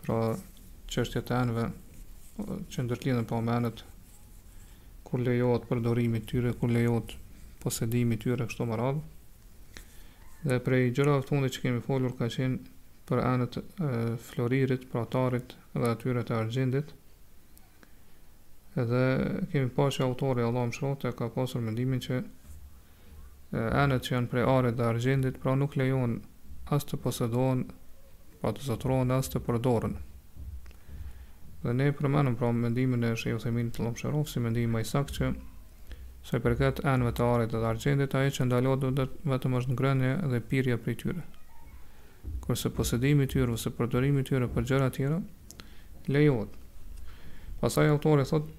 pra çështja të enëve që ndërlidhen me enët kur lejohet përdorimi i tyre kur lejohet posedimi i tyre kështu me radhë dhe prej gjërave të fundit që kemi folur ka qenë për enët e floririt, pra të arit dhe atyre të argjendit dhe kemi pa që autori Allahu e mëshiroftë ka pasur mendimin që Enët që janë prej arit dhe argjendit, pra nuk lejohen as të posedohen, pra të zotërohen dhe as të përdoren. Dhe ne përmenëm pra mendimin e Shejh Uthejminit Allahu e mëshiroftë si mendim më i saktë që sa i përket enëve të arit dhe argjendit, ajo që ndalohet vetëm është ngrënia dhe pirja prej tyre. Kurse posedimi i tyre ose përdorimi i tyre për gjëra të tjera lejohet. Pastaj autori thotë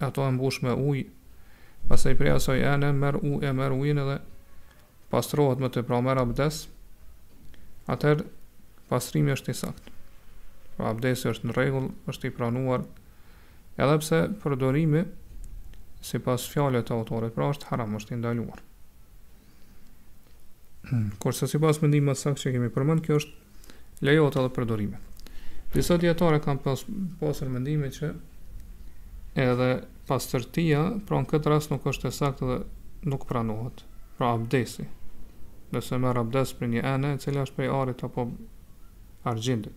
atë e mbush me ujë, pastaj prej asaj ene merr ujë e merr ujin edhe pastrohet me të, pra merr abdes, atëherë pastrimi është i saktë. Pra abdesi është në rregull, është i pranuar, edhe pse përdorimi sipas fjalës të autorit, pra është haram, është i ndaluar. Kurse sipas mendimit më të saktë që kemi përmend, kjo është lejohet edhe përdorimi. Disa dietarë kanë pas pasur mendimin që edhe pastërtia, pra në këtë rast nuk është e saktë dhe nuk pranohet. Pra abdesi. Nëse merr abdes prej një ene e cila është prej arit apo argjendit.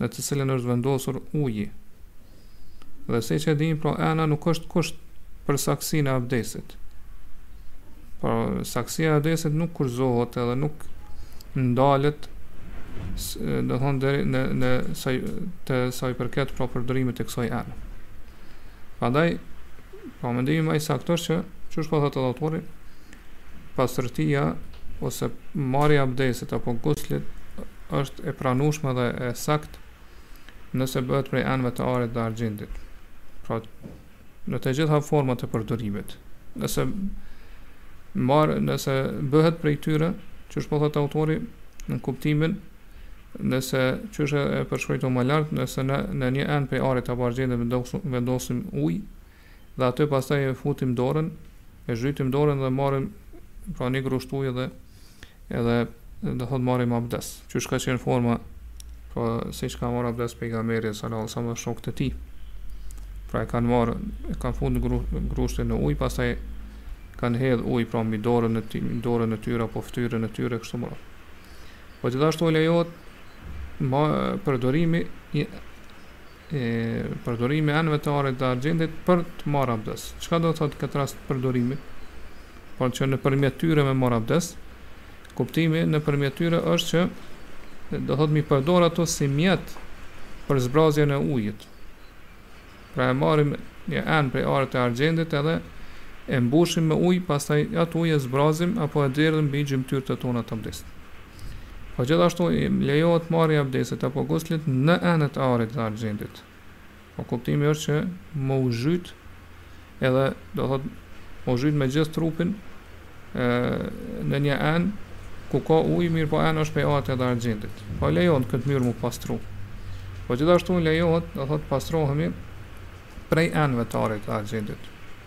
në të cilën është vendosur uji. Dhe siç e dimë, pra ena nuk është kusht për saktësinë e abdesit. Pra saktësia e abdesit nuk kushtëzohet edhe nuk ndalet domethënë deri në në sa të sa i përket pra përdorimit të kësaj ene. Prandaj, prapë mendimi më i saktë është që qysh po thotë autori, Pastërtia ose marrja e abdesit apo guslit është e pranueshme dhe e saktë nëse bëhet prej enëve të arit dhe argjendit. Pra, në të gjitha format e përdorimit. Nëse marr, nëse bëhet prej tyre, qysh po thotë autori në kuptimin nëse qysh e përshkruam më lart, nëse në në një enë prej arit apo argjendit vendosim, vendosim ujë, Dhe aty pastaj e futim dorën, e zhytim dorën dhe marrim pra një grusht ujë dhe edhe domethënë marrim abdes. Qysh ka qenë forma pra siç ka marrë abdes pejgamberi sallallahu alajhi wasallam shokët e tij. Pra e kanë marrë, e kanë fut grushtin në ujë, pastaj kanë hedh ujë pra mbi dorën e tyre, dorën e tyre apo fytyrën e tyre kështu me radhë. Po gjithashtu lejohet ma përdorimi i e përdorimi i enëve të arit dhe argjendit për të marrë abdes. Çka do të thotë këtë rast përdorimi? Pra që nëpërmjet tyre me marë abdes, kuptimi nëpërmjet tyre është që do thotë me i përdor ato si mjet për zbrazjen e ujit. Pra e marrim një enë prej arit e argjendit edhe e mbushim me ujë, pastaj atë ujë e zbrazim apo e derdhim mbi gjymtyrët tona të abdestit. Po gjithashtu lejohet marrja e abdestit apo guslit në enët e arit dhe argjendit. Po kuptimi është që me u zhyt edhe do thot me u zhyt me gjithë trupin ë në një enë ku ka ujë, mirëpo ena është prej arit dhe argjendit. Po lejohet këtë mënyrë me u pastru. Po gjithashtu lejohet, do thot pastrohemi prej enëve të arit dhe argjendit.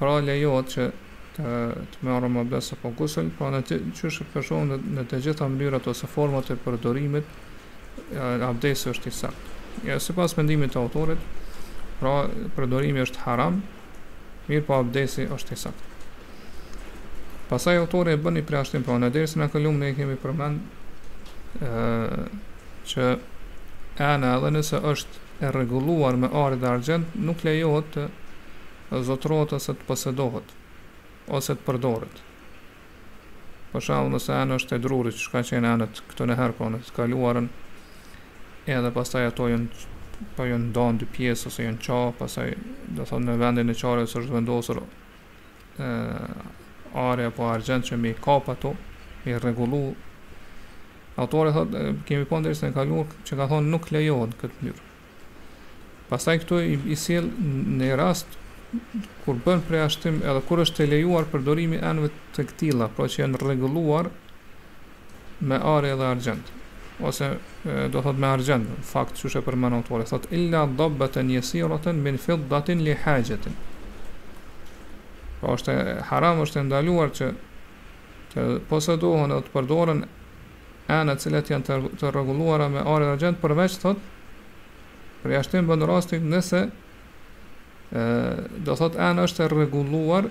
Pra lejohet që të të marrim abdes apo gusël, pra në të qysh e përshkon në, në të gjitha mënyrat ose format e përdorimit, abdesi është i saktë. Pra, sipas mendimit të autorit, pra përdorimi është haram, mirëpo abdesi është i saktë. Pastaj autori e bën një përjashtim, pra në dersin e kaluar ne kemi përmend ë që ena edhe nëse është e rregulluar me ar dhe argjend nuk lejohet të zotërohet ose të posedohet ose të përdoret. Për shembull, nëse ena është e drurit, qysh kanë qenë enët këtu më herët, pra në të kaluarën, edhe pastaj ato janë po janë nda në dy pjesë ose janë ça, pastaj do thotë në vendin e çarjes është vendosur ar apo argjend që me i kap ato, me i rregullu. Autori thot, kemi pa në dersin e kaluar që ka thonë nuk lejohet këtë mënyrë. Pastaj këtu i, i sjell një rast kur bën përjashtim edhe kur është e lejuar përdorimi i enëve të këtilla, pra që janë rregulluar me ar dhe argjend ose do thot me argjend fakt qysh e përmend autori thot illa dabbatan yasiratan min fiddatin li hajatin pra është haram është ndaluar që të posedohen dhe të përdoren enë të cilat janë të, të rregulluara me ar dhe argjend përveç thot përjashtim bën rastin nëse ë do thot ena është e rregulluar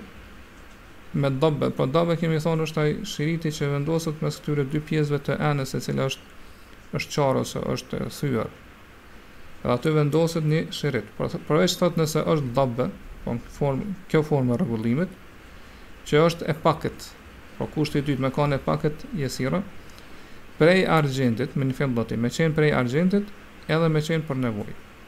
Me dabbe, pra dabbe kemi thënë është ai shiriti që vendoset mes këtyre dy pjesëve të enës e cila është është çarë ose është e thyer. Dhe aty vendoset një shirit. Pra përveç thotë nëse është dabbe, pra në formë kjo formë e rregullimit që është e pakët. Pra kushti i dytë me kanë e pakët jesira prej argjendit, min fiddatin, me qenë prej argjendit edhe me qenë për nevojë.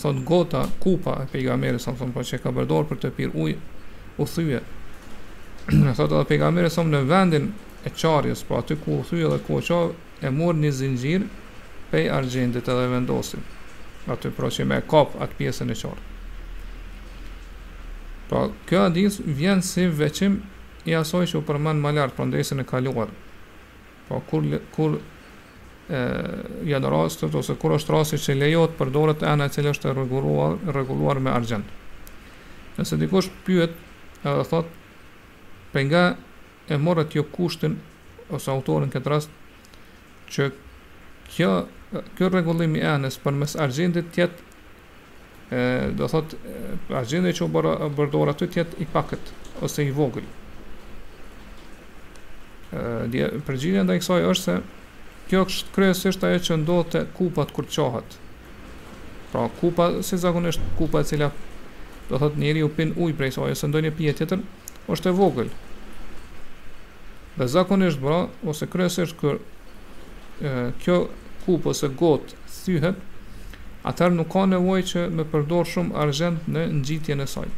thot gota kupa e pejgamberit sa thon po që ka përdor për të pirë ujë u thye thot edhe pejgamberi sa në vendin e çarjes po aty ku u thye dhe ku u çau e mor një zinxhir prej argjendit edhe vendosi aty pra që me kap atë pjesën e çarë pra kjo hadith vjen si veqim i asaj që u përmend më lart pra në dersin e kaluar Po kur kur ë janë rastet ose kur është rasti që lejohet të përdoret ena e cila është e rregulluar, rregulluar me argjend. Nëse dikush pyet edhe thot pra nga e morët ju kushtin ose autorin këtë rast që kjo kjo rregullim i enës përmes argjendit t'jetë do thot argjendi që u përdor aty të jetë i pakët ose i vogël. Dhe përgjigja ndaj kësaj është se kjo është kryesisht ajo që ndodh te kupat kur çahen. Pra kupa si zakonisht kupa e cila do thot njeriu pin ujë prej saj ose ndonjë pije tjetër është e vogël. Dhe zakonisht pra ose kryesisht kur kjo kupë ose gotë thyhet, atëherë nuk ka nevojë që me përdor shumë argjend në ngjitjen e saj.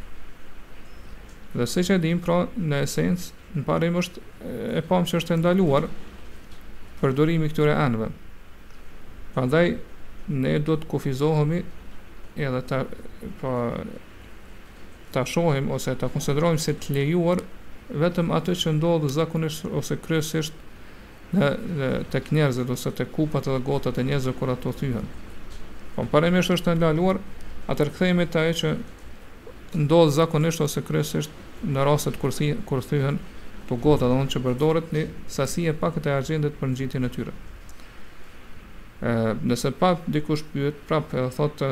Dhe siç e dimë, pra në esencë, në parim është e pamë që është e ndaluar përdorimi i këtyre enëve. Prandaj ne do të kufizohemi edhe ta pra ta shohim ose ta konsiderojmë si të lejuar vetëm atë që ndodh zakonisht ose kryesisht në tek njerëzit ose tek kupat edhe gotat e njerëzve kur ato thyhen. Po parimisht është e ndaluar, atëherë kthehemi te ajo që ndodh zakonisht ose kryesisht në rastet kur thyhen kur thyhen këto gota, domethënë që përdoret një sasi e pakët e argjendit për ngjitjen e tyre. Ë, nëse pa dikush pyet prapë, e thotë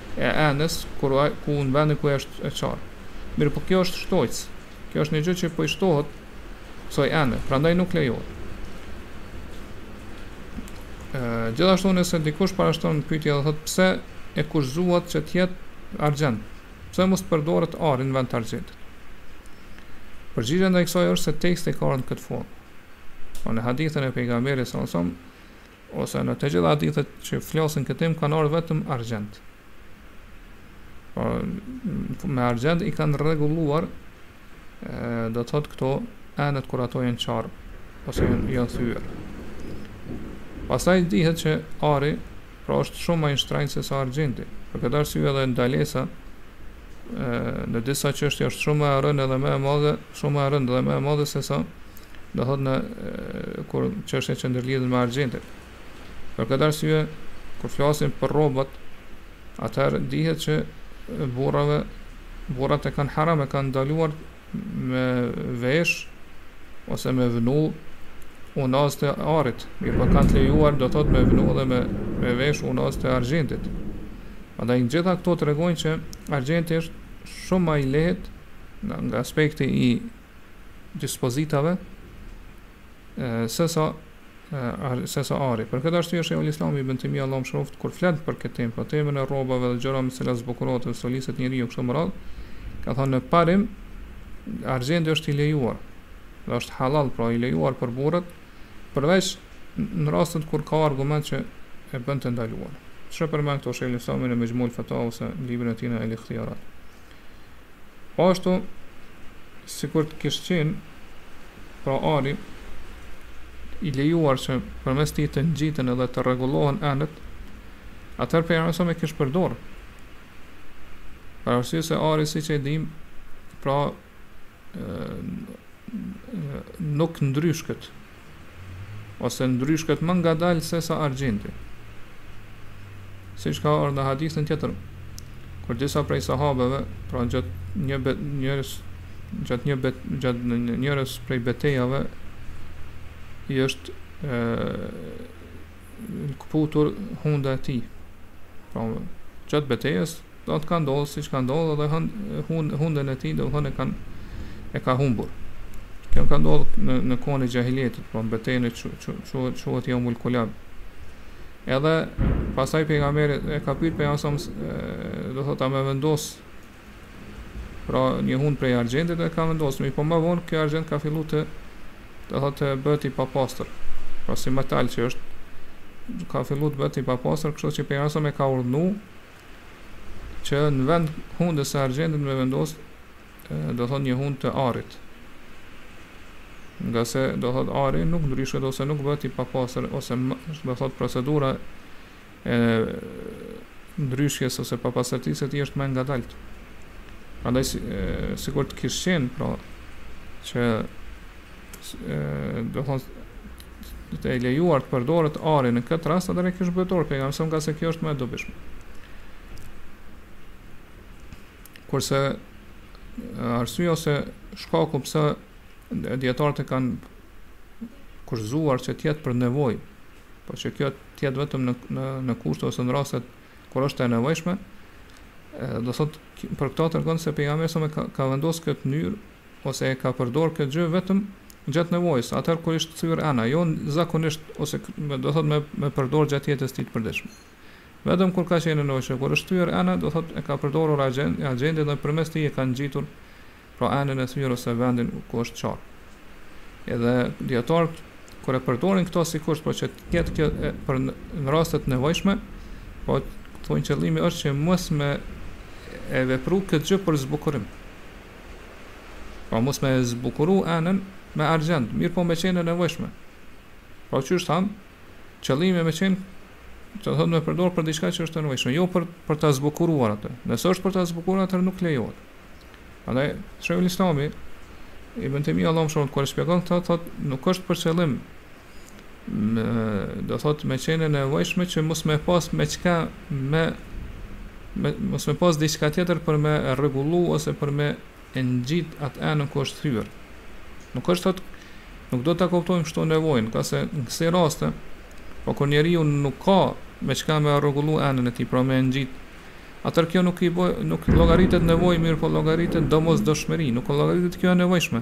e enës kur ai ku në vendin ku ajo është e çarë. Mirëpo kjo është shtojcë. Kjo është një gjë që po i shtohet kësaj ene, prandaj nuk lejohet. Ë, gjithashtu nëse dikush parashton pyetje dhe thotë pse e kushtëzuat që të jetë argjend, pse mos përdoret ari në vend të argjendit? Përgjigja ndaj kësaj është se teksti ka ardhë në këtë formë. Po në hadithin e pejgamberit sallallahu alajhi wasallam Ose në të gjitha hadithet që flasin për këtë temë kanë ardhur vetëm argjend. Po me argjend i kanë rregulluar do të thotë këto enët kur ato janë çarë ose janë jo thyer. Pastaj dihet që ari pra është shumë më i shtrenjtë se sa argjendi. Për këtë arsye edhe ndalesa në disa çështje është shumë më e rëndë dhe më e madhe, shumë më e rëndë dhe më e madhe se sa do thotë në kur çështje që ndërlidhen me argjendin. Për këtë arsye, kur flasim për rrobat, atëherë dihet që burrave burrat e kanë haram e kanë ndaluar me veshë ose me vnu unazë të arit. Mirëpo kanë të lejuar do thot me vnu dhe me, me veshë unazë të argjentit. Andaj gjitha këto tregojnë që argjenti është shumë ma i lehtë nga aspekti i dispozitave se sa ari. Për këtë arsye, Shejhul Islami Ibën Tejmija, Allahu e mëshiroftë, kur flet për këtë temë, pra temën e rrobave dhe gjërave me të cilat zbukurohet dhe stoliset njeriu e kështu me radhë, ka thënë në parim, argjendi është i lejuar, dhe është halal, pra i lejuar për burrat, përveç në rastet kur ka argument që e bën të ndaluar. Siç e përmend këtë Shejhul Islami në Mejmu'ul Fatawa ose librin e tij El-Ikhtiyarat. Po ashtu, sikur të kishë qenë, pra ari, i lejuar që përmes tij të ngjiten edhe të rregullohen enët, atëherë pejgamberi e kishë përdorë. Për arsye se ari siç e dimë, pra nuk ndryshket, ose ndryshket më ngadalë se sa argjenti. Siç ka ardhur në hadithin tjetër, kur disa prej sahabëve, pra gjatë një bet, njërës, gjatë një bet, gjatë një njërës prej betejave, i është e, këputur hunda e tij. Pra, gjatë betejës, Do thotë ka ndodhë siç ka ndodhë dhe hund, hund, hundën e tij do thotë kanë e ka humbur. Kjo ka ndodhë në në kohën e xhahilijetit, pra në betejën që quhet quhet Jeumul Kulab. Edhe pasaj pejgamberi e ka pyet pejgamberin do thotë a më vendos pra një hund prej argjendit e ka vendosur, mirëpo më vonë kjo argjend ka filluar të do thotë bëhet i papastër. Pra si metal që është ka filluar të bëhet i papastër, kështu që pejgamberi e ka urdhëruar që në vend hundës së argjendit me vendos do thot një hund të arit ngase do thot ari nuk ndryshket ose nuk bëhet i papastër ose do thot procedura e ndryshkjes ose papastërtisë së tij është më e ngadaltë. Andaj sikur të kish qenë pra që do thot do të lejuar të përdoret ari në këtë rast atë e kish vepruar pejgamberi sa nga se kjo është më e dobishme kurse arsye ose shkaku pse dietarët e kanë kushtëzuar që të jetë për nevojë por që kjo të jetë vetëm në në në kushte ose në raste kur është e nevojshme do thot për këtë tregon se pejgamberi sa ka, ka vendosur këtë mënyrë ose e ka përdorë këtë gjë vetëm gjatë nevojës, atëherë kur është thyer ena, jo zakonisht ose do thotë me me përdorë gjatë jetës së tij të përditshme. Vetëm kur ka qenë e nevojshme, kur është thyer ena, do thotë e ka përdorur argjendin, argjendin dhe përmes tij e ka ngjitur pra enën e thyer ose vendin ku është çarë. Edhe dietarët kur e përdorin këto si kusht pra që të jetë kjo e, për në raste të nevojshme, po thonë qëllimi është që mos me e vepru këtë gjë për zbukurim. Pra mos me zbukuru enën me argjend, mirë po me qenë e nevojshme. Pra siç thamë, qëllimi me qenë, do të thotë me përdorë për diçka që është e nevojshme, jo për, për të zbukuruar atë. Nëse është për të zbukuruar, atër nuk lejohet. Andaj, shejhul islami, ibën Tejmije Allahu e mëshiroftë, kur e shpjegon këtë, thotë, nuk është për qëllim me do thot me qenë e nevojshme që mos me pas me çka me me mos me pas diçka tjetër për me rregullu ose për me e ngjit atë enën ku është thyer. Nuk është thot nuk duhet ta kuptojmë kështu nevojën, ngase në kësi raste pra kur njeriu nuk ka me çka me rregullu enën e tij, pra me e ngjit Atër kjo nuk i bë, nuk llogaritet nevojë, mirë po llogaritet domosdoshmëri, nuk llogaritet kjo e nevojshme.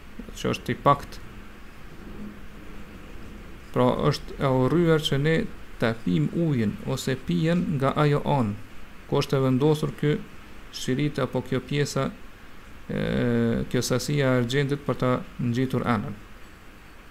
që është i pakt pra është e urryer që ne ta pim ujin ose pijen nga ajo anë ku është e vendosur ky shirit apo kjo pjesa e, kjo sasia e argjendit për ta ngjitur enën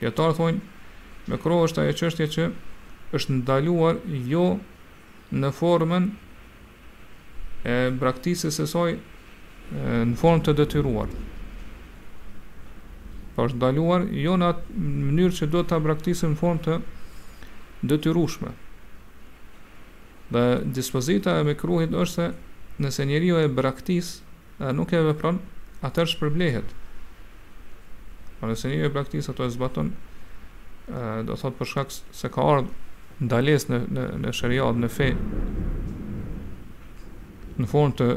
Dietarët thonë, mekruh është ajo çështje që është ndaluar jo në formën e braktisës së saj në formë të detyruar. Pra është ndaluar jo në atë mënyrë që duhet ta braktisë në formë të detyrueshme. Dhe dispozita e mekruhit është se nëse njeriu e braktis e nuk e vepron, atëherë shpërblehet. Pra nëse njeriu e braktis ato e zbaton, do thot për shkak se ka ardh ndales në në në shariat, në fe. Në formë të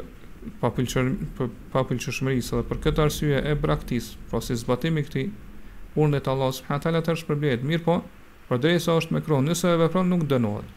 papëlqyer të papëlqyeshmërisë dhe për këtë arsye e braktis, pra si zbatim i këtij urdhri të Allahut subhanahu teala atër shpërblehet mirë po, përderisa është mekruh, nëse e vepron nuk dënohet.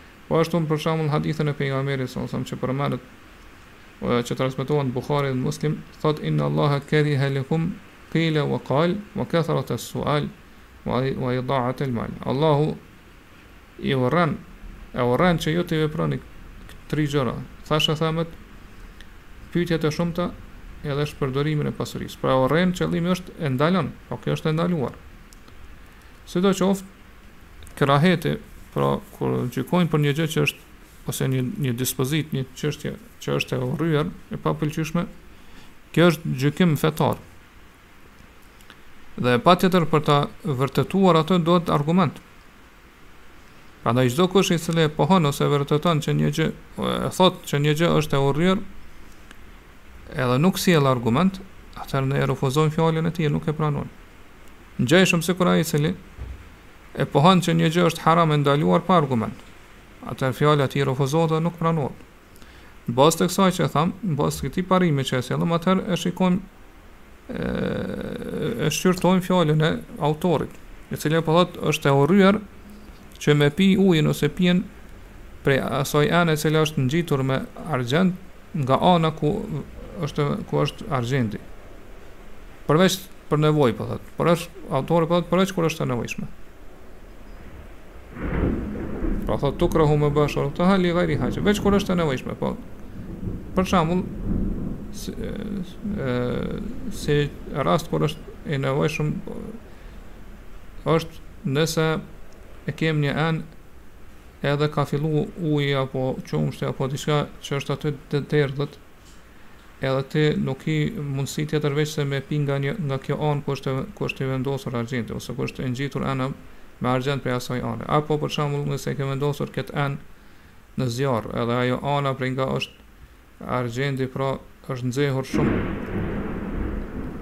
Po ashtu për shembull në hadithin e Pejgamberit sallallahu alajhi wasallam që përmendet që transmetohet në Buhari dhe Muslim, thot inna Allaha kariha lakum qila wa qal wa kathrata as-su'al wa ida'at al-mal. Allahu i urren e urren që ju të veproni tri gjëra. Thashethemet, pyetjet e shumta edhe shpërdorimin e pasurisë. Pra urren qëllimi është e ndalon, po kjo është e ndaluar. Sidoqoftë, keraheti, pra kur gjykojmë për një gjë që është ose një një dispozitë, një çështje që është e urryer, e papëlqyeshme, kjo është gjykim fetar. Dhe patjetër për ta vërtetuar atë duhet argument. Prandaj çdokush i cili e pohon ose vërteton që një gjë, e thot që një gjë është e urryer, edhe nuk sjell argument, atër ne e refuzojmë fjalën e tij, nuk e pranojmë. Ngjajshëm sikur ai i cili e pohon që një gjë është haram e ndaluar pa argument. Atëherë fjala e tij refuzohet dhe nuk pranohet. Në bazë të kësaj që e tham, në bazë të këtij parimi që e sjellëm, atëherë e shikojmë e, e shqyrtojmë fjalën e autorit, i cili po thotë është e urryer që me pi ujin ose pijen prej asaj ane e cila është ngjitur me argjend nga ana ku është ku është argjendi. Përveç për nevojë po thotë, po, pra autori po thotë përveç kur është e nevojshme. Pra thotë tukrahu mubasharatuha li ghayri haja, veç kur është e nevojshme po. Për shembull si, si rast kur është e nevojshëm është nëse e kem një enë edhe ka fillu uji apo qumështi apo diçka që është aty të derdhet, edhe ti nuk ki mundësi tjetër veç se me pi nga një nga kjo anë ku është ku është i vendosur argjendi ose ku është e ngjitur ena me argjend prej asaj ane. Apo për shembull nëse ke vendosur këtë enë në zjarr, edhe ajo ana prej nga është Argjendi pra është nxehur shumë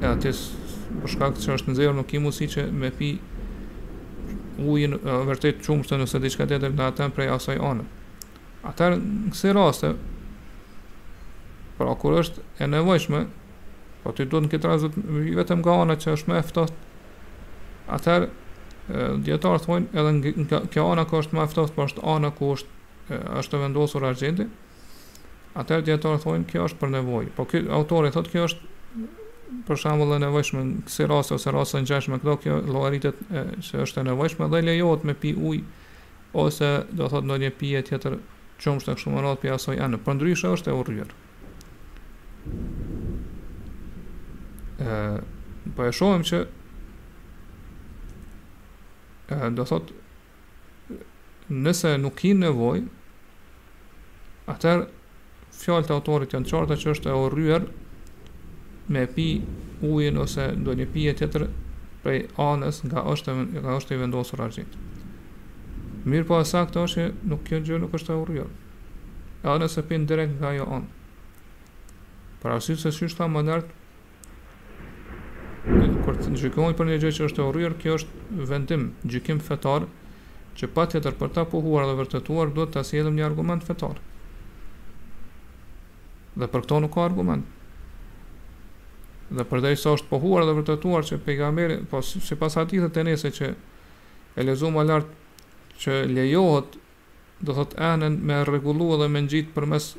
e ti për shkak që është nxehur nuk ki mundësi që me pi ujin e vërtet qumështin ose diçka tjetër nga atë prej asaj ane. Atër në kësi raste, pra kur është e nevojshme, po ti duhet në këtë rast vetëm nga ana që është më e ftohtë. Atëherë dijetarët thonë edhe nga kjo ana që është më e ftohtë, po është ana ku është është vendosur argjendi, Atëherë dijetarët thonë kjo është për nevojë. Po ky autori thotë kjo është për shembull e nevojshme në kësi raste ose raste të ngjashme këto kjo llogaritet se është e nevojshme dhe lejohet me pi ujë ose do thotë ndonjë pije tjetër qumësht e kështu me radhë prej asoj ane. Përndryshe është e urryer. Ë po e shohim që ë do thotë nëse nuk kin nevojë, atëherë fjalët e autorit janë të qarta që është e urryer me pi ujin ose ndonjë pije tjetër prej anës nga është nga është i vendosur argjendi. Mirëpo e sakta është që nuk kjo gjë nuk është e urryer. Edhe nëse pin direkt nga ajo anë. Për arsye se qysh thamë më lart, Kur të gjykojmë për një gjë që është e urryer, kjo është vendim, gjykim fetar, që patjetër për ta pohuar dhe vërtetuar, duhet ta sjellim një argument fetar. Dhe për këtë nuk ka argument. Dhe përderisa është pohuar dhe vërtetuar që pejgamberi, po sipas hadithit të Enesit që e lexum më lart, që lejohet do thotë enën me rregullu edhe me ngjit përmes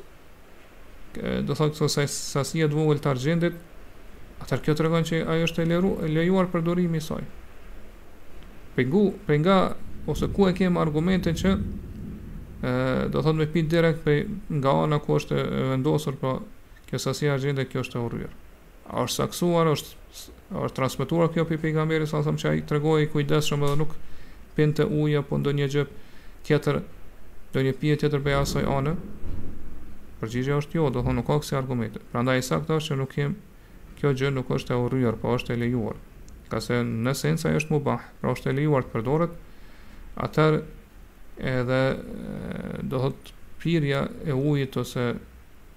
do thotë kësaj sasie të vogël të argjendit, atëherë kjo tregon që ajo është e lejuar, e lejuar përdorimi i saj. Pengu, penga ose ku e kemi argumentin që do thotë me pi direkt prej nga ana ku është e vendosur pra kjo sasia e argjendit kjo është e urryer. A është saktësuar, është është transmetuar kjo prej pejgamberit alejhi selam që ai u tregua i kujdesshëm edhe nuk pinte ujë apo ndonjë gjë tjetër, ndonjë pije tjetër prej asaj ane. Përgjigja është jo, do thotë nuk ka kësi argumente. Prandaj e sakta është që nuk kem kjo gjë nuk është e urryer, po është e lejuar. Ngase në esencë ajo është mubah, pra është e lejuar të përdoret. Atëherë edhe do thot pirja e ujit ose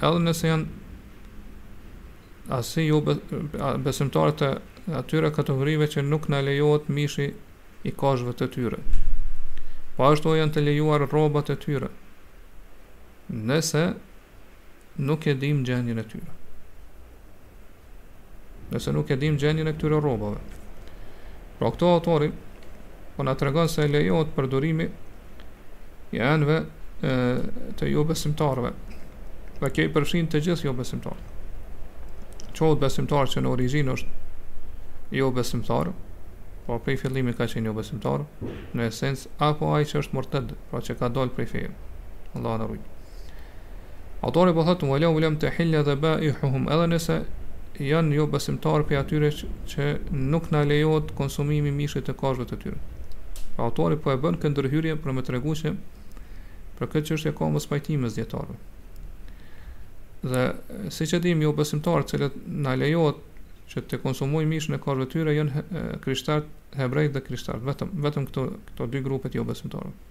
edhe nëse janë asi jobesimtarë të atyre kategorive që nuk na lejohet mishi i kafshëve të tyre. Po ashtu janë të lejuar rrobat e tyre, nëse nuk e dim gjendjen e tyre. Nëse nuk e dim gjendjen e këtyre rrobave. Pra këtu autori po na tregon se lejohet përdorimi i enëve të jobesimtarëve. Dhe kjo i përfshin të gjithë jobesimtarët. Qoftë jobesimtar që në origjinë është jobesimtar, pra prej fillimit ka qenë jobesimtar, në esencë apo ai që është murted, pra që ka dalë prej feje. Allahu na rujt. Autori po thotë ve lev lem tehil-le dhebaihuhum edhe nëse janë jobesimtarë prej atyre që nuk na lejohet konsumimi i mishit të kafshëve të tyre. Pra autori po e bën këtë ndërhyrje për me tregu që për këtë çështje ka mospajtim mes dijetarëve. Dhe siç e dimë jobesimtarët që na lejohet që të konsumojmë mishin e kafshëve të tyre janë krishterët hebrejt dhe krishterët, vetëm vetëm këto këto dy grupe të jobesimtarëve.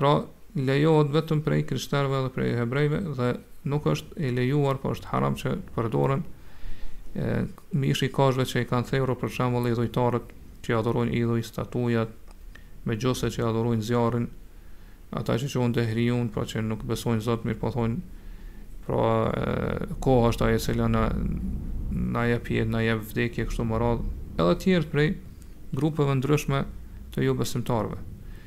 Pra, lejohet vetëm prej krishterëve dhe prej hebrejve dhe nuk është e lejuar, po është haram që të përdoren e, mishi i kafshëve që i kanë therur për shembull idhujtarët që i adhurojnë idhuj, statujat, mexhusët që i adhurojnë zjarrin, ata që janë dehrijun, pra që nuk besojnë zot, mirë po thonë, pra koha është ajo e cila na jep jetë, na jep vdekje, kështu me radhë, edhe tjertë prej grupeve ndryshme të jobesimtarëve.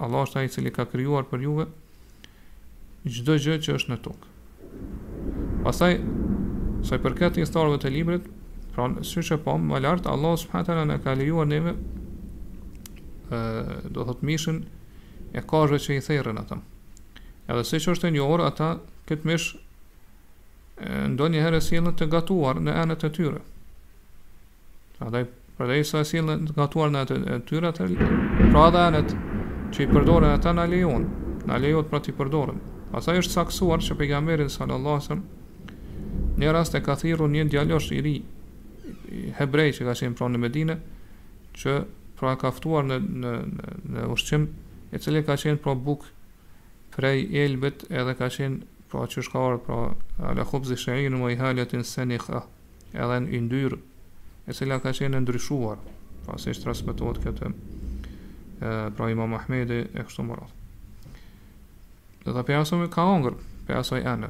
Allahu është ai i cili ka krijuar për juve çdo gjë që është në tokë. Pastaj sa i përket pjesëtarëve të librit, pra siç e pam më lart, Allah subhanahu taala na ka lejuar neve ë do thotë mishin e kafshëve që i therin ata. Edhe siç është e njohur, ata këtë mish ndonjëherë e sjellin të gatuar në enët e tyre. Prandaj prandaj se e sjellin gatuar në enët e tyre pra edhe enët që i përdorin ata na lejohen. Na lejohet pra t'i përdorim. Pastaj është saktësuar që pejgamberi sallallahu alajhi wasallam një rast e ka thirrur një djalosh i ri hebrej që ka qenë pra në Medinë që pra ka ftuar në në në, në ushqim i cili ka qenë pra bukë prej elbit edhe ka qenë pra siç ka ardhur pra ala khubzi shairin we ihaletin senikha edhe në yndyrë e cila ka qenë e ndryshuar, pra siç transmeton këtë pra Imam Ahmedi e kështu me radhë. Dhe dhe prej asaj ka ngrënë, prej asaj ene,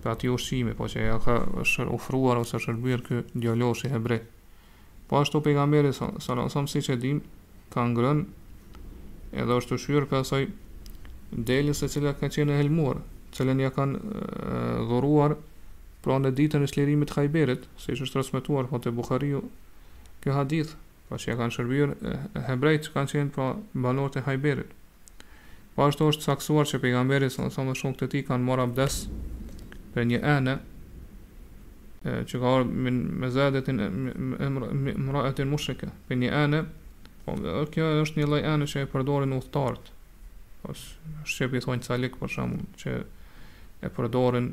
prej atij ushqimi, po që ia ka shër, ofruar ose shërbyer ky djaloshi hebre, Po ashtu pejgamberi sallallahu alaihi wasallam siç e dimë ka ngrënë edhe është ushqyer prej asaj deles e cila ka qenë e helmuar, të cilën ia kanë dhuruar pra në ditën e çlirimit të Khajberit, siç është transmetuar po te Buhariu ky hadith, pra që ia kanë shërbyer hebrenjtë që kanë qenë pra banorët e Khajberit. Po ashtu është saktësuar që pejgamberi sallallahu alajhi wasallam dhe shokët e tij kanë marrë abdes prej një ene që ka ardhur min mezadeti imra'atin mushrika prej një ene po kjo është një lloj ene që e përdorin udhëtarët pas po, shqip i thonë calik për shembull që e përdorin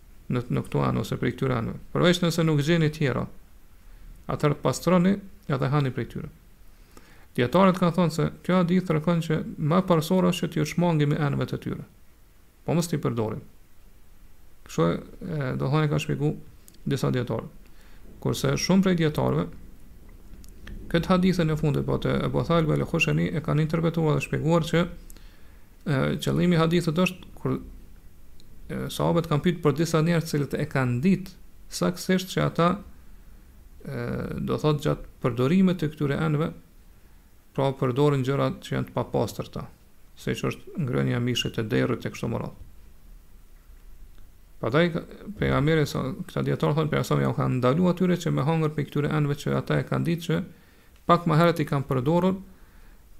në në këto enë ose prej këtyre enëve. Përveç nëse nuk gjeni tjera, atëherë pastroni edhe hani prej tyre. Djetarët kanë thënë se ky hadith tregon që ma parësore është që t'ju shmangemi enëve të tyre. Po mos t'i përdorim. Kështu e domethënë kanë shpjegu disa djetarë. Kurse shumë prej djetarëve, këtë hadithin e fundit, po të e Ebu Thalebe el Khusheni, e kanë interpretuar dhe shpjeguar që Qëllimi i hadithit është kur sahabët kanë pyetur për disa njerëz të cilët e kanë ditë saktësisht që ata do thotë gjatë përdorimit të këtyre enëve, pra përdorin gjëra që janë të papastërta, siç është ngrënia mishit e derrit e kështu me radhë. Andaj, për nga mire, këta djetarë thonë, për at arsye ua kanë ndalu atyre që me hangër prej këtyre enëve që ata e kanë ditë që Pak më herët i kanë përdorur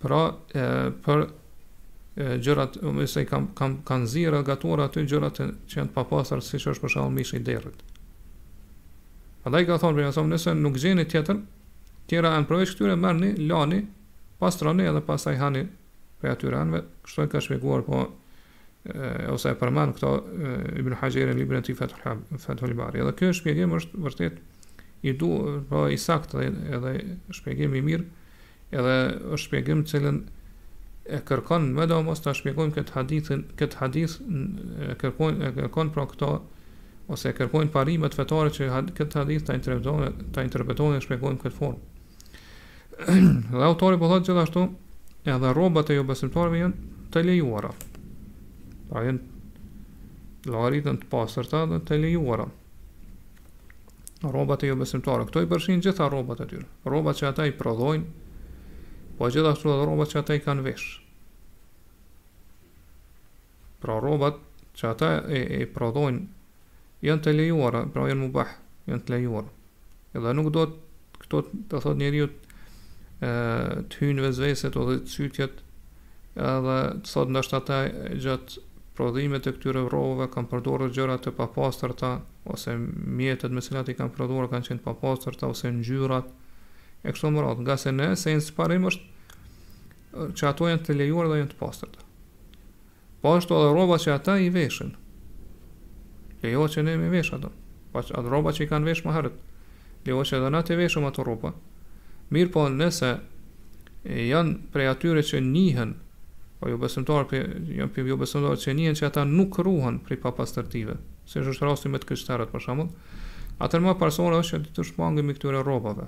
pra e, për e, gjërat ose i kam kam kanë zier, gatuar aty gjërat që janë të papastër siç është për shembull mishi i derrit. Andaj ka thonë për somë nëse nuk gjeni tjetër, tjera enë përveç këtyre merrni lani, pastroni edhe pastaj hani prej atyre enëve, kështu e ka shpjeguar po ose e përmend këtë Ibn Hajeri në librin e tij Fathul Fathul Bari. Edhe ky shpjegim është vërtet i du, po i saktë edhe, edhe shpjegim i mirë, edhe është shpjegim të cilën e kërkon medoemos ta shpjegojmë këtë hadithin, këtë hadith e kërkon e kërkon pra këto ose e kërkojnë parimet fetare që këtë hadith ta interpretojmë, ta interpretojmë dhe shpjegojmë në këtë formë. dhe autori po thotë gjithashtu edhe rrobat e jobesimtarëve janë të lejuara. Pra janë llogariten të pastërta dhe të lejuara. Rrobat e jobesimtarëve, këtu i përfshin gjitha rrobat e tyre. Rrobat që ata i prodhojnë, po gjithashtu edhe rrobat që ata i kanë vesh. Pra rrobat që ata e, e prodhojnë janë të lejuara, pra janë mubah, janë të lejuara. Edhe nuk do të këto të thot njeriu të hyjnë vesveset ose cytjet edhe të thot ndoshta ata gjatë prodhimit të këtyre rrobave kanë përdorë gjëra të papastërta ose mjetet me cilat i kanë përdorë kanë qenë papastërta ose ngjyrat e kështu me radhë, ngase në esencë parim është që ato janë të lejuara dhe janë të pastërta. Po ashtu edhe rrobat që ata i veshin. Lejohet që ne me i vesh ato. Pra ato rroba që i kanë vesh më herët. Lejohet që edhe na t'i veshim ato rroba. Mirëpo nëse janë prej atyre që njihen prej jobesimtarëve prej jo prej jobesimtarëve që njihen që ata nuk ruhen prej papastërtive, siç është rasti me të krishterët për shembull. Atëherë më parësore është që të shmangemi këtyre rrobave.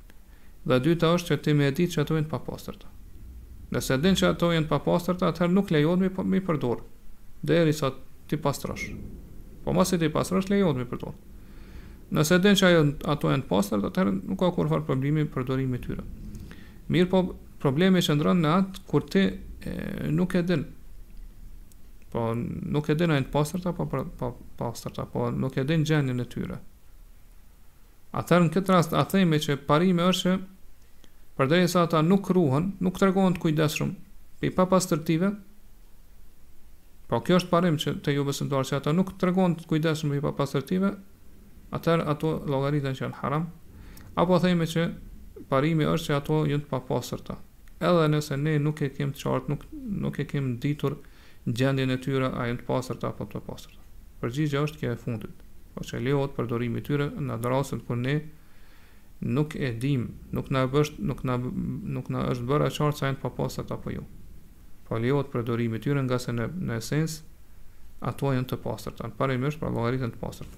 Dhe e dyta është që ti me e ditë që ato janë të papastërta. Nëse e din që ato janë të papastërta, atëherë nuk lejohet me me i përdorë, derisa t'i pastrosh. Po masi t'i pastrosh, lejohet me i përdorë. Nëse e din që ajo, ato janë të pastërta, atëherë nuk ka kurrfarë problemi përdorimi i tyre. Mirpo problemi qëndron në atë kur ti e, nuk e din. Pra nuk e din a janë të pastërta apo pa, pa, pastërta, pra nuk e din gjendjen e tyre. Atëherë në këtë rast a themi që parimi është që përderisa ata nuk ruhen, nuk tregohen të kujdesshëm prej papastërtive, pra kjo është parim që te jobesimtarët që ata nuk tregohen të kujdesshëm prej papastërtive, atëherë ato llogariten që janë haram, apo themi që parimi është që ato janë të papastërta. Edhe nëse ne nuk e kem të qartë, nuk, nuk e kem ditur gjendjen e tyre, a janë të pastërta apo të papastërta. Përgjigja është kjo e fundit, por që lejohet përdorimi i tyre në atë rastin kur ne nuk e dimë, nuk na është nuk na nuk na është bërë e qartë se janë të papastërta apo jo. Po lejohet përdorimi i tyre ngase në në esencë ato janë të pastërta, parimisht pra llogariten të pastërta.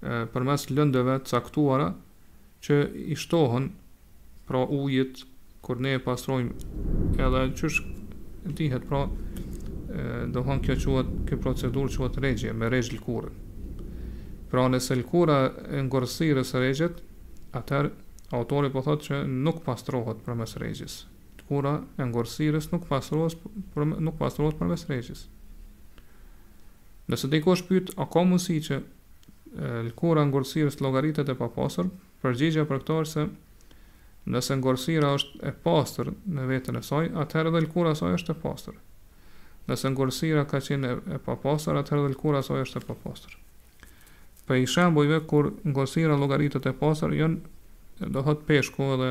përmes lëndëve të caktuara që i shtohen pra ujit kur ne e pastrojmë edhe qysh dihet pra do thonë kjo quhet kjo procedurë quhet regjje me regj lëkurën pra nëse lëkura e ngordhësirës regjet atëherë autori po thotë që nuk pastrohet përmes regjjes lëkura e ngordhësirës nuk pastrohet për, nuk pastrohet përmes regjjes Nëse dikush pyet a ka mundësi që lëkura e ngordhësirës të llogaritet e papastër, përgjigjja për këtë është se nëse ngordhësira është e pastër në veten e saj, atëherë edhe lëkura e saj është e pastër. Nëse ngordhësira ka qenë e papastër, atëherë edhe lëkura e saj është e papastër. Prej shembujve kur ngordhësira llogaritet e pastër janë do thot peshku edhe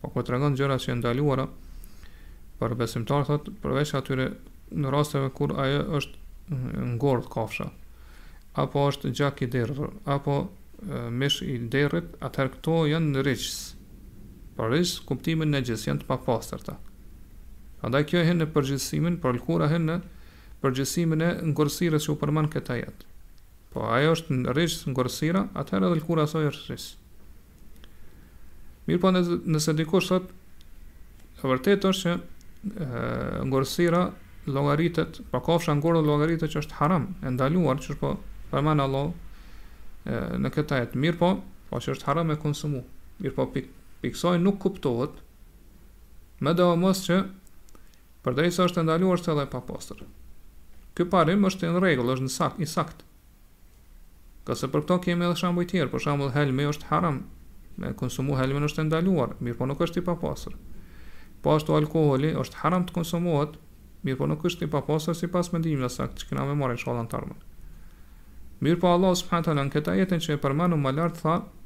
Po kur tregon gjëra që janë të ndaluara për besimtarë thot përveç atyre në rasteve kur ajo është ngordh kafsha apo është gjak i derdhur apo mish i derrit, atëherë këto janë rixhs. Pra rixhs kuptimin nexhis, janë të papastërta. Andaj kjo hin në përgjithësimin, pra lëkura hin në përgjithësimin e ngordhësirës që u përmend në këtë ajet. Po ajo është rixhs ngordhësira, atëherë edhe lëkura e saj është rixhs. Mirëpo nëse dikush thot, e vërtet është që e, ngordhësira llogaritet, apo kafsha e ngordhur llogaritet që është haram, e ndaluar qysh po e përmend Allahu në këtë ajet. Mirëpo, po që është haram me konsumu. Mirëpo, prej, prej kësaj nuk kuptohet, medoemos që përderisa është e ndaluar është edhe e papastër. Ky parim është në rregull, është në sakt, i saktë. Ngase për këto kemi edhe shembuj tjerë, për shembull helmi është haram, me konsumu helmin është e ndaluar, mirëpo nuk është i papastër. Po ashtu alkoholi është haram të konsumohet, mirëpo nuk është i papastër sipas mendimit ma të saktë që kena me marrë inshallah në t'ardhmen. Mirëpo Allahu subhanahu taala në këtë ajetin që e përmendëm më lart tha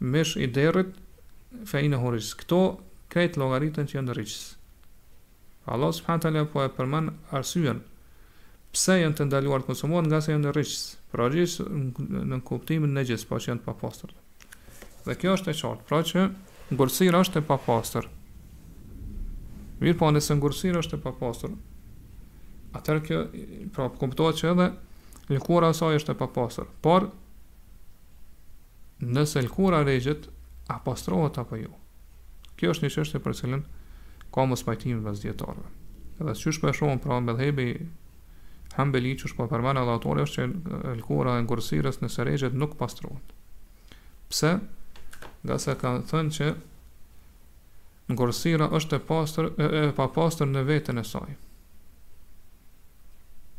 Mish i derrit fe innehu rixhs këto krejt llogariten që janë rrics. Allahu subhane teala po e përmend arsyen pse janë të ndaluar të konsumohen ngase janë rixhs. Pra rixhs në kuptimin nexhis, pra që janë të papastër. Dhe kjo është e qartë, pra që ngordhësira është e papastër. Mirëpo nëse ngordhësira është e papastër, atëherë kjo pra kuptohet që edhe lëkura e saj është e papastër. Por Nëse lëkura regjet, a pastrohet apo jo? Kjo është një çështje për të cilën ka mospajtime mes dijetarëve. Dhe siç po e shohim pra Medhhebi Hanbeli siç po përmend edhe autori është që lëkura e ngordhësirës nëse regjet nuk pastrohet. Pse? Ngase kanë thënë që Ngordhësira është e pastër e e papastër në veten e saj.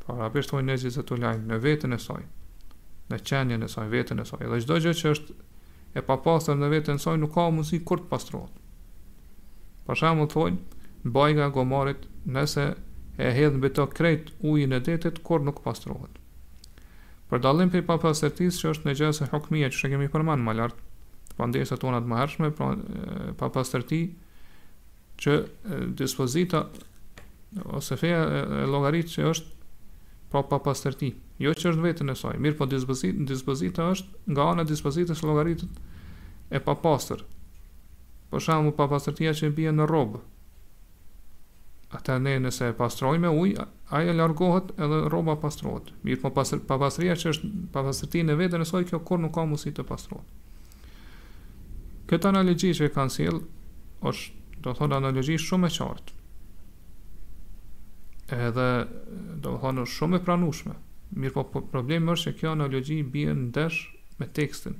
Pra, arabisht thonë nexhisetul ajn, në veten e saj, në qenien e saj, veten e saj. Dhe çdo gjë që është e papastër në veten e saj nuk ka mundësi kurrë të pastrohet. Për shembull thonë, bajga e gomarit, nëse e hedh mbi to krejt ujin e detit, kurrë nuk pastrohet. Për dallim prej papastërtisë që është nexhase hukmije që e kemi përmend më lart, pra në pjesët tona të mëhershme, pra papastërti që dispozita ose feja e llogarit që është pa papastërti, jo që është veten e saj, mirëpo dispozita, dispozita është nga ana e dispozitës llogaritet e papastër. Për shembull, papastërtia që bie në rrobë, Ata ne nëse e pastrojmë me ujë, ajo largohet edhe rroba pastrohet. Mirëpo pasr, papastërtia që është papastërti në veten e saj, kjo kurrë nuk ka mundësi të pastrohet. Kjo analogji që e kanë sjell është domethënë analogji shumë e qartë. Edhe domethënë shumë e pranueshme. Mirëpo, po problemi është se kjo analogji bie ndesh me tekstin,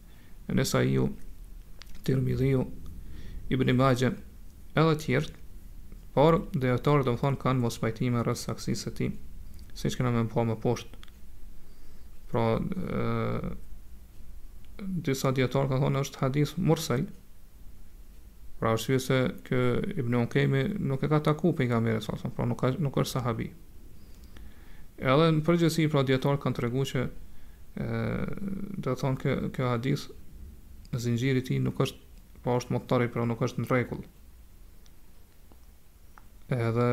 Nesaiu, Tirmidhiu, Ibn Maxhe, edhe të tjerë, por dijetarët domethënë kanë mospajtime rreth saktësisë së tij, siç kemi me pa më poshtë. Pra, ë, disa dijetarë kanë thonë është hadith mursel. Pra arsye se ky Ibn Ukejmi nuk e ka taku pejgamberin sa sa, pra nuk ka nuk është sahabi. Edhe në përgjithësi pra dijetarët kanë treguar që domethënë ky ky hadith në zinxhirin e tij nuk është po është mudtarib pra nuk është në rregull. Edhe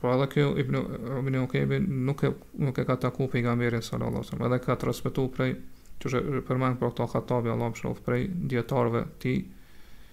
Po edhe ky Ibn Ibn Ukejmi nuk e nuk e ka taku pejgamberin sallallahu alajhi wasallam, edhe ka transmetuar prej siç është përmend për këto Hattabi Allahu e mëshiroftë prej dijetarëve të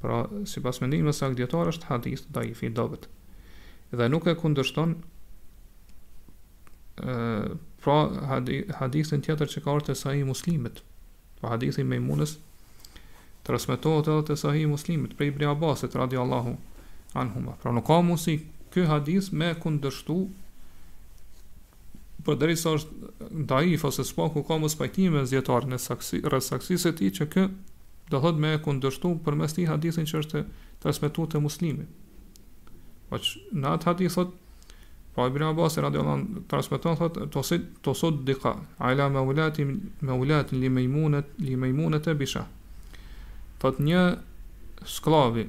Pra, sipas mendimit të sakt t'dietarve është hadith daif i dobët. Dhe nuk e kundërshton ë pra hadithin tjetër që ka ardh te sahihi muslimit. Po hadithi i Mejmunës transmetohet edhe te sahih muslimit prej Ibn Abbasit radiallahu anhuma. Pra nuk ka mundësi ky hadith me e kundërshtu përderisa është daif ose së paku ka mospajtime mes dijetarve saksi rreth saksisë së tij që kë do thot me e kundërshtu përmes tij hadithin që është transmetuar te muslimi po në atë hadith thot Po Ibn Abbas radiallahu anhu transmeton thot tusu tusuddika ala meulatin meulatin li Mejmunete li Mejmunete bishah thot një skllave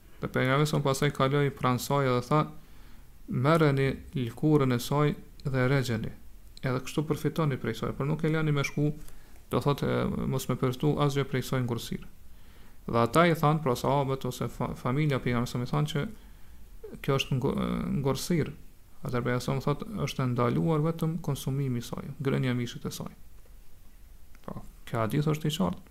Dhe Pejgamberi sa pastaj kaloi pranë saj dhe tha, merreni lëkurën e saj dhe regjeni, edhe kështu përfitoni prej saj, por nuk e lani me shku, do thotë mos me përfitu asgjë prej kësaj ngordhsirë. Dhe ata i thanë, pra sahabët ose familja e Pejgamberit sa i thanë që kjo është ngordhsirë. Atëherë Pejgamberi sa thotë është e ndaluar vetëm konsumimi i saj, ngrënia e mishit të saj. Po, kjo hadith është i qartë.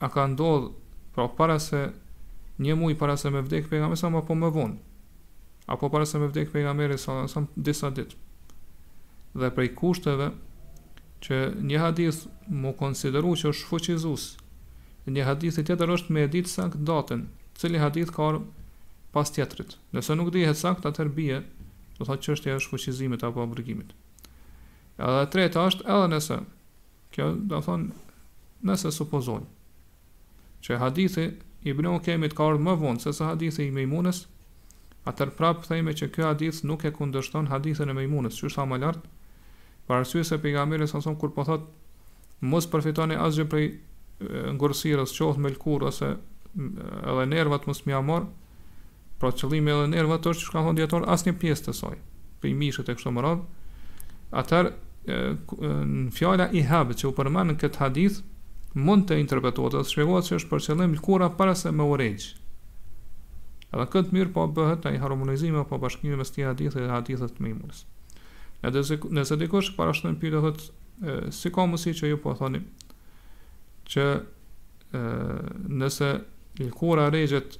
a ka ndodh pra para se një muaj para se me vdek pejgamberi sa apo më vonë apo para se me me vdek pejgamberi sa disa ditë dhe prej kushteve që një hadith m'u konsideru që është shfuqizus i një hadithi tjetër është me e dit sakt datën cili hadith ka ardh pas tjetrit nëse nuk dihet sakt atëherë bie do thot qështja e shfuqizimit apo abrogimit edhe e treta është edhe nëse Kjo do thotë nëse supozojmë që hadithi i Ibn Ukejmit ka ardhur më vonë se sa hadithi i Mejmunës, atëherë prapë themi që ky hadith nuk e kundërshton hadithin e Mejmunës, siç thamë më lart, për arsye se pejgamberi sa kur po thotë mos përfitoni asgjë prej ngordhsirës, qoftë me lëkurë ose edhe nervat mos me ja marr, Pra qëllimi edhe nervat është siç kanë thon dijetarët asnjë pjesë të saj, për mishin e kështu me radh. Atëherë fjala ihab që u përmend në këtë hadith mund të interpretohet ose shpjegohet se është për qëllim lëkura para se me u regj. Edhe n'këtë mënyrë po bëhet ai harmonizim apo bashkimi mes këtij hadithi dhe hadithit të Mejmunes. Nëse nëse dikush parashtron pyetje thotë si ka mundësi që ju po thoni që nëse lëkura regjet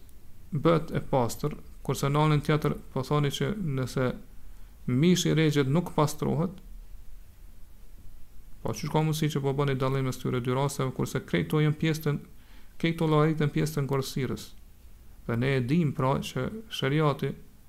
bëhet e pastër, kurse në anën tjetër po thoni që nëse mishi regjet nuk pastrohet, po si ka mundësi që po bëni dallim mes këtyre dy rasteve, kurse krejt këto janë pjesë të krejt këto llogariten pjesë të ngordhsirës. Dhe ne e dimë pra që sheriati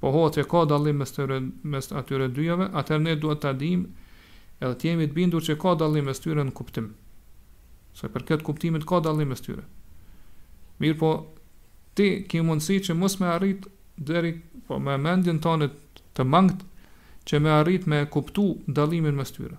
Pohohet që ka dallim mes tyre, mes atyre dyjave, atëherë ne duhet ta dimë edhe të jemi të bindur që ka dallim mes tyre në kuptim. Sa i përket kuptimit ka dallim mes tyre. Mirëpo ti ke mundësi që mos me arrit deri, po, me mendjen tonë të mangët që me arrit me kuptu dallimin mes tyre.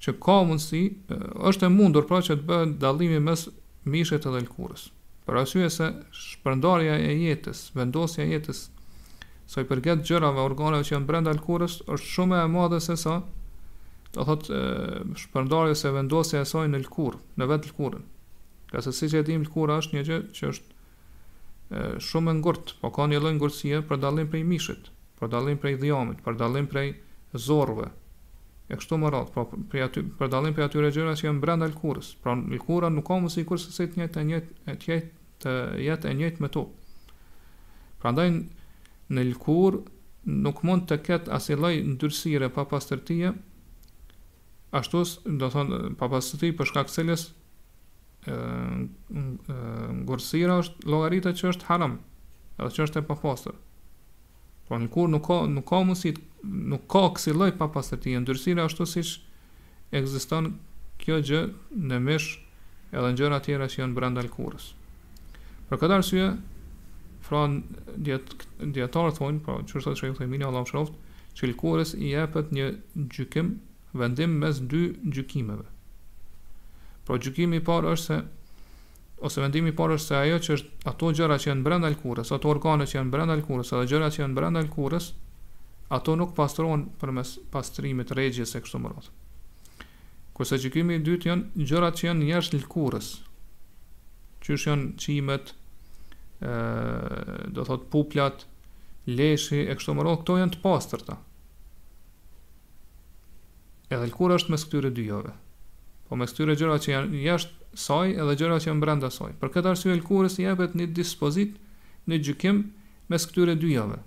që ka mundësi, është e mundur pra që të bëhet dallimi mes mishit edhe lëkurës. Për arsye se shpërndarja e jetës, vendosja e jetës sa i përket gjërave organeve që janë brenda lëkurës është shumë më e madhe se sa do thot shpërndarja se vendosja e saj në lëkurë, në vetë lëkurën. Se siç e dimë lëkura është një gjë që është shumë e ngurtë, po ka një lloj ngurtësie për dallim prej mishit, për dallim prej dhjamit, për dallim prej zorrëve, e kështu me radhë, pra prej aty, për dallim prej atyre gjërave që janë brenda lëkurës. Pra lëkura nuk ka mundësi kurrsesi të njëjtë, të njëjtë, e të njëjtë, të jetë e njëjtë me to. Prandaj në lëkurë nuk mund të ketë asi lloj ndyrësire papastërtie, ashtus, do thonë, papastërti për shkak të cilës, ngordhësira është llogaritë që është haram, edhe që është e papastër. Por në lkurë nuk ka nuk ka mundësi, nuk ka kësi lloj papastërtie, ndyrësira ashtu siç ekziston kjo gjë në mish edhe në gjëra tjera që janë brenda lkurës. Për këtë arsye, pra dijet dijetarët thonë, pra siç është Shejh Uthejmini Allahu e mëshiroftë, që lkurës i jepet një gjykim Vendim mes dy gjykimeve. Pra gjykimi i parë është se ose vendimi i parë është se ajo që është ato gjëra që janë brenda lkurës, ato organe që janë brenda lkurës, ato gjëra që janë brenda lkurës, ato nuk pastrohen përmes pastrimit regjjes e kështu me radhë. Kurse gjykimi i dytë janë gjërat që janë jashtë lkurës. Qysh janë qimet, ë do thot puplat, leshi e kështu me radhë, këto janë të pastërta. Edhe lkura është mes këtyre dyjave. Po mes këtyre gjërave që janë jashtë saj edhe gjërat që janë brenda saj. Për këtë arsye lkurës i jepet një dispozitë, një gjykim mes këtyre dyjave.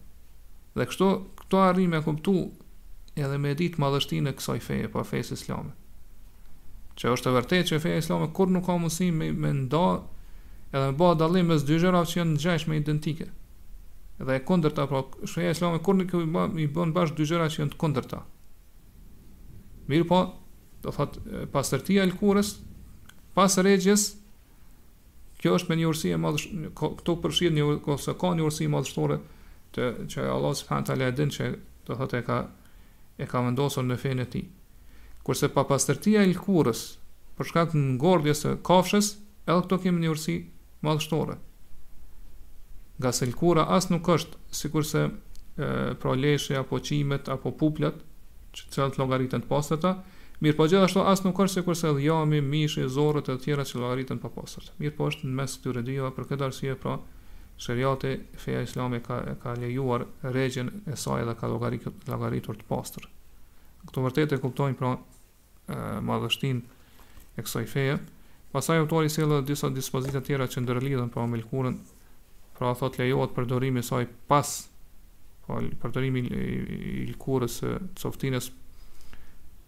Dhe kështu këto arrijnë me kuptu edhe me ditë madhështinë e kësaj feje, po fesë islame. Që është e vërtetë që feja islame kurrë nuk ka mundësi me, me nda edhe me ba dallim mes dy gjërave që janë të ngjashme identike. dhe e kundërta, pra feja islame kurrë nuk i bën bashkë dy gjëra që janë të kundërta. Mirëpo, do thot pastërtia e lkurës pas regjjes kjo është me një urësi e madh këtu përfshihet një ose ka një urësi madhështore që Allah subhanahu taala e din që do thot e ka e ka vendosur në fenë e tij. Kurse papastërtia e lëkurës për shkak të ngordhjes së kafshës, edhe këtu kemi një urtësi madhështore. Nga se lëkura as nuk është sikurse pra leshi apo qimet apo puplat, që të cilat llogariten të pastërta, mirë po gjithashtu as nuk është sikurse dhjami, mishi, zorrët e të tjera që llogariten të papastërta. Mirë po është në mes këtyre dyjave për këtë arsye pra Sheriati, feja islame ka e ka lejuar regjen e saj dhe ka llogaritur llogaritur të pastër. Këtu vërtet e kuptojmë pra madhështinë e kësaj feje. Pastaj autori sjell edhe disa dispozita tjera që ndërlidhen pra me lëkurën, pra thotë lejohet përdorimi i saj pas pra përdorimi i lëkurës së coftinës